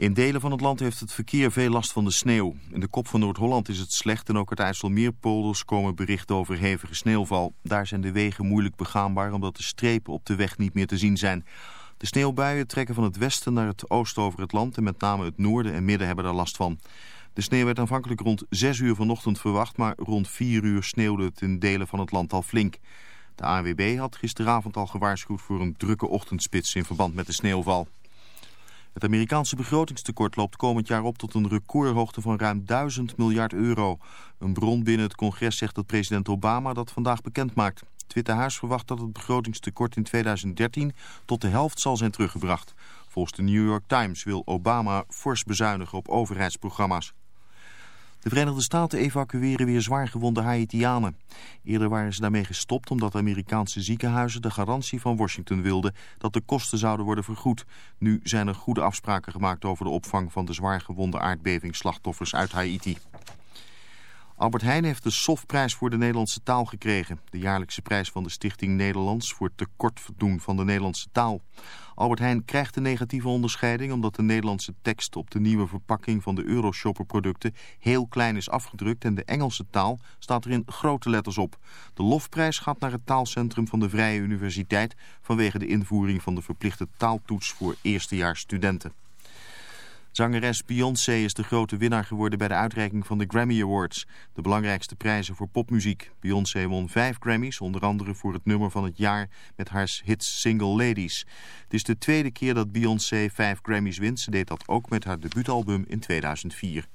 In delen van het land heeft het verkeer veel last van de sneeuw. In de kop van Noord-Holland is het slecht en ook uit IJsselmeerpolders komen berichten over hevige sneeuwval. Daar zijn de wegen moeilijk begaanbaar omdat de strepen op de weg niet meer te zien zijn. De sneeuwbuien trekken van het westen naar het oosten over het land en met name het noorden en midden hebben daar last van. De sneeuw werd aanvankelijk rond 6 uur vanochtend verwacht, maar rond 4 uur sneeuwde het in delen van het land al flink. De ANWB had gisteravond al gewaarschuwd voor een drukke ochtendspits in verband met de sneeuwval. Het Amerikaanse begrotingstekort loopt komend jaar op tot een recordhoogte van ruim 1000 miljard euro. Een bron binnen het congres zegt dat president Obama dat vandaag bekend maakt. Het Witte Huis verwacht dat het begrotingstekort in 2013 tot de helft zal zijn teruggebracht. Volgens de New York Times wil Obama fors bezuinigen op overheidsprogramma's. De Verenigde Staten evacueren weer zwaargewonde Haitianen. Eerder waren ze daarmee gestopt omdat Amerikaanse ziekenhuizen de garantie van Washington wilden dat de kosten zouden worden vergoed. Nu zijn er goede afspraken gemaakt over de opvang van de zwaargewonde aardbevingsslachtoffers uit Haiti. Albert Heijn heeft de SOF-prijs voor de Nederlandse taal gekregen. De jaarlijkse prijs van de Stichting Nederlands voor tekortverdoen van de Nederlandse taal. Albert Heijn krijgt de negatieve onderscheiding omdat de Nederlandse tekst op de nieuwe verpakking van de Euroshopper producten heel klein is afgedrukt en de Engelse taal staat er in grote letters op. De lofprijs gaat naar het taalcentrum van de Vrije Universiteit vanwege de invoering van de verplichte taaltoets voor eerstejaarsstudenten. Zangeres Beyoncé is de grote winnaar geworden bij de uitreiking van de Grammy Awards. De belangrijkste prijzen voor popmuziek. Beyoncé won vijf Grammys, onder andere voor het nummer van het jaar met haar hit Single Ladies. Het is de tweede keer dat Beyoncé vijf Grammys wint. Ze deed dat ook met haar debuutalbum in 2004.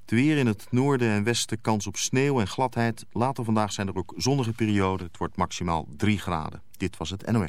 Het weer in het noorden en westen kans op sneeuw en gladheid. Later vandaag zijn er ook zonnige perioden. Het wordt maximaal 3 graden. Dit was het NOS.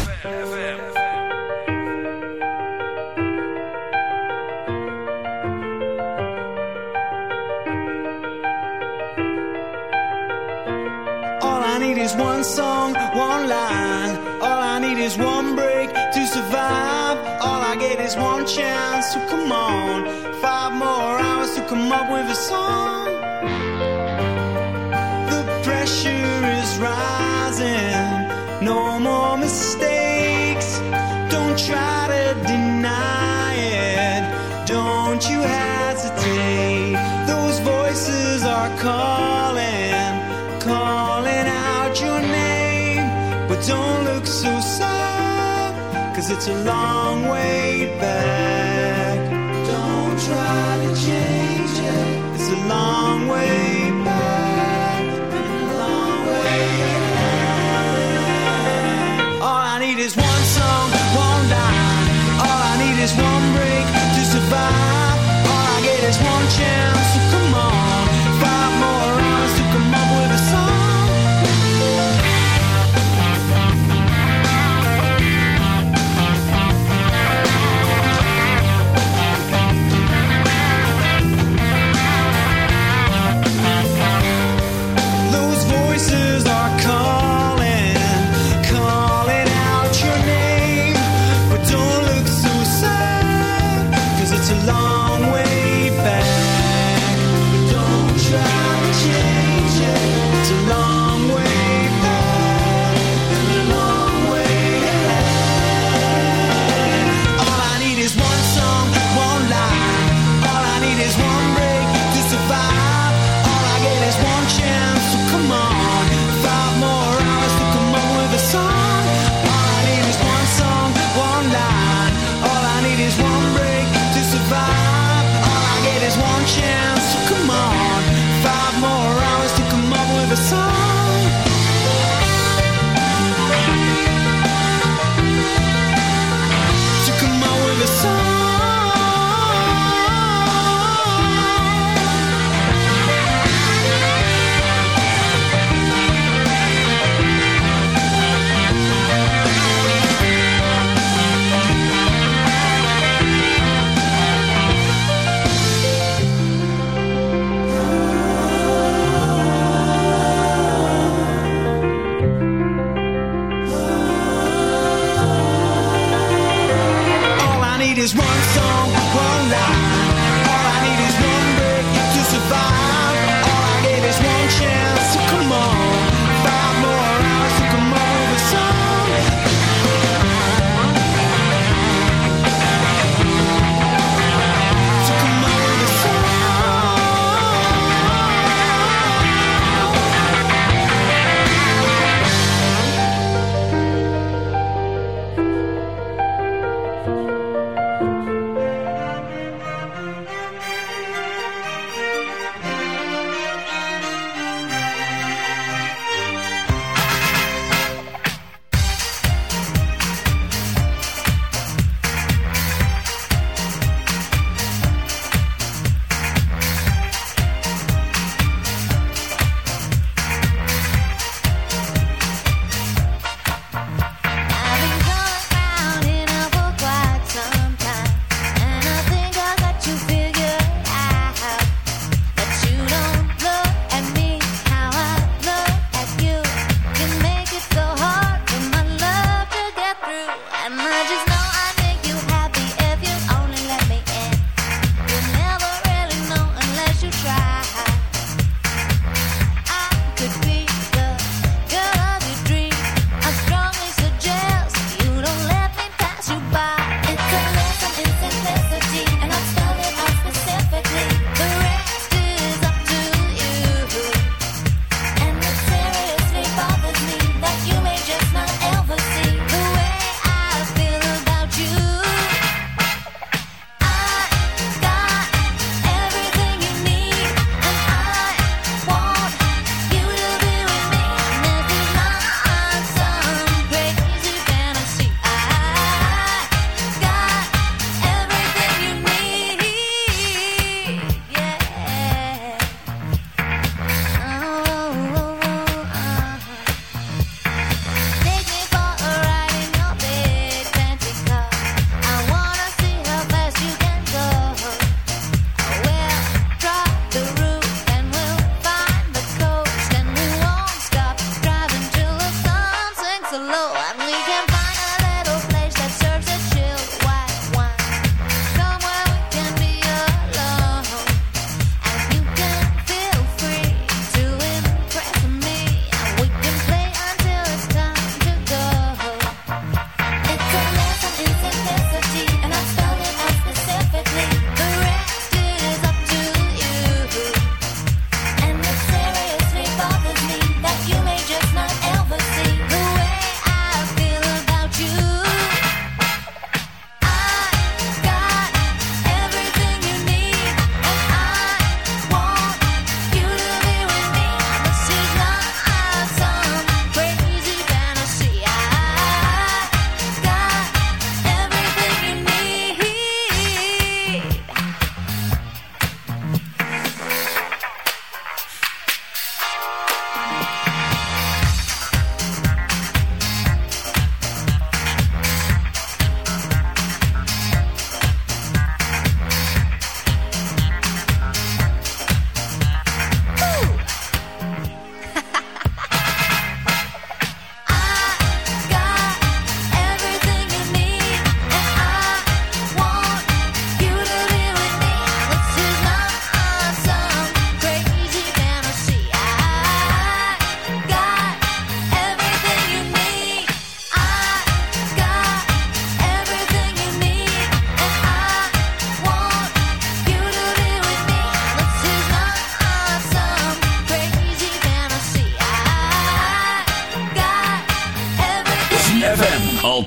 always one chance to come on. Five more hours to come up with a song. Cause it's a long way back. is one song won't.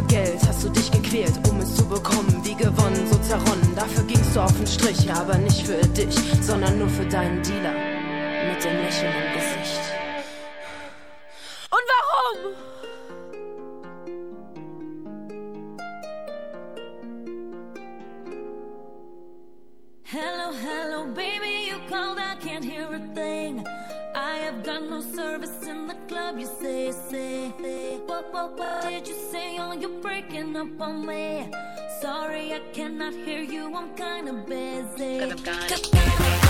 für Geld hast du dich gequält, um es zu bekommen. Wie gewonnen, so zerronnen. Dafür gingst du auf den Strich, aber nicht für dich, sondern nur für deinen Dealer. Mit dem Lächeln im Gesicht. Und warum? Hello, hello, baby, you called, I can't hear a thing. I have got no services. love you say, say, say. What, what, what did you say? Oh, you're breaking up on me. Sorry, I cannot hear you. I'm kinda busy. Cause I'm gone.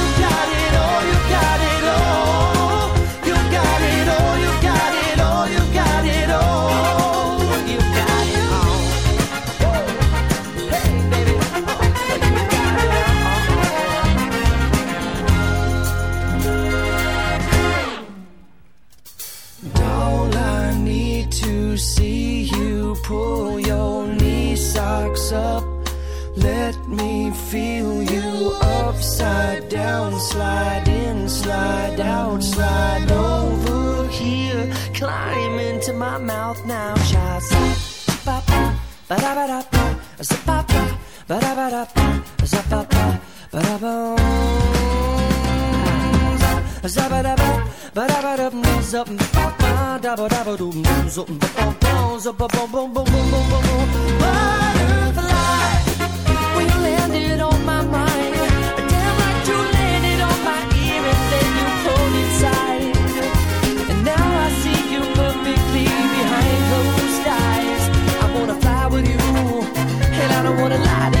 slide in, slide out, slide over here, climb into my mouth now, child. Ba ba ba da ba da ba, zip ba ba ba da ba da ba, zip ba ba ba da ba. Zabba-dabba, ba-dabba-dum, zup, ba-ba, dabba-dabba-dum, zup, ba-ba-ba, zup-ba-bum-bum-bum-bum-bum-bum. Butterfly, when you landed on my mind, damn right you wanna lie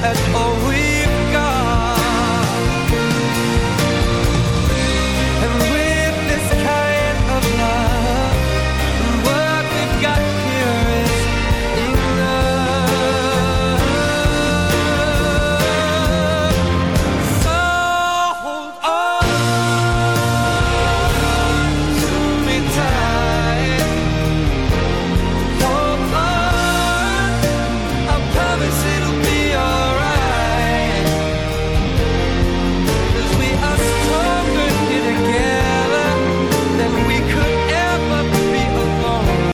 had always